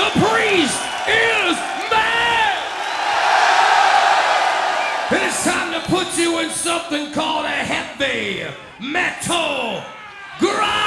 The priest is mad! And it's time to put you in something called a heavy metal grind!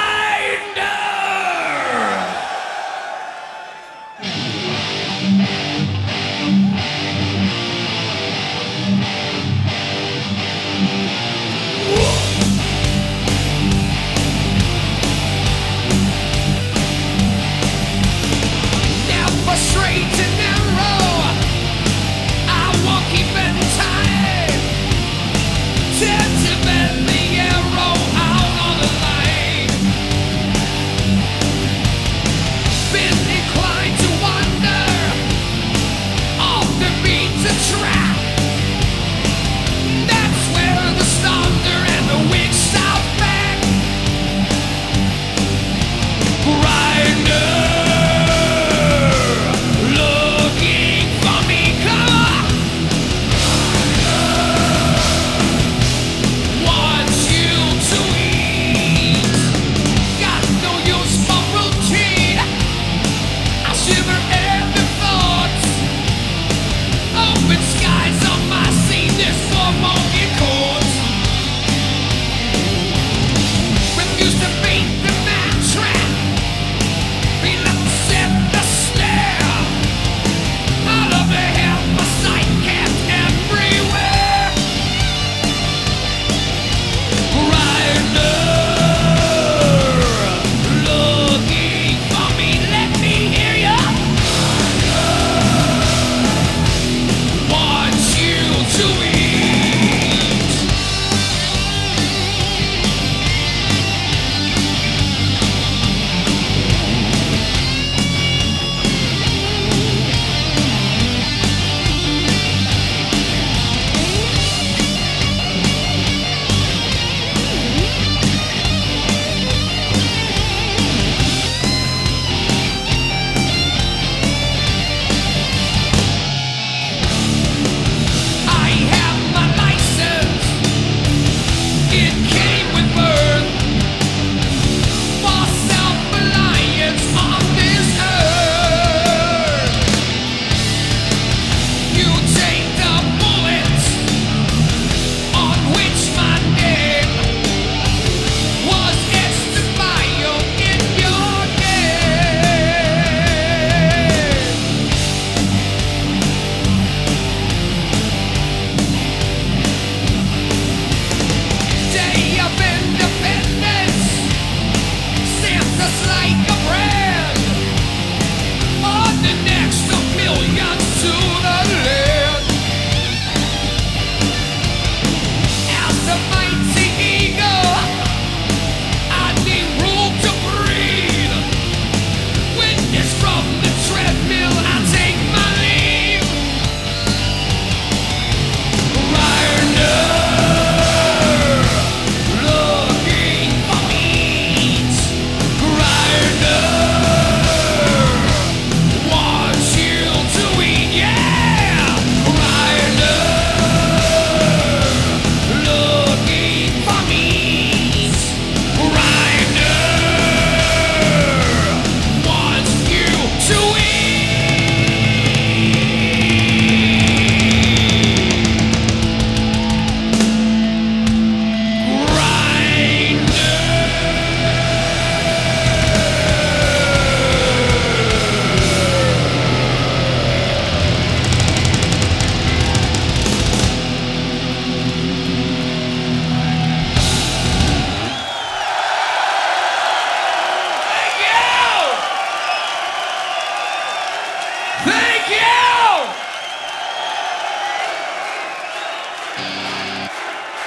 to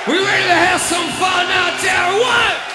We ready to have some fun out there? What?